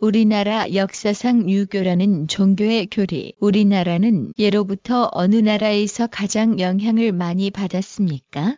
우리나라 역사상 유교라는 종교의 교리, 우리나라는 예로부터 어느 나라에서 가장 영향을 많이 받았습니까?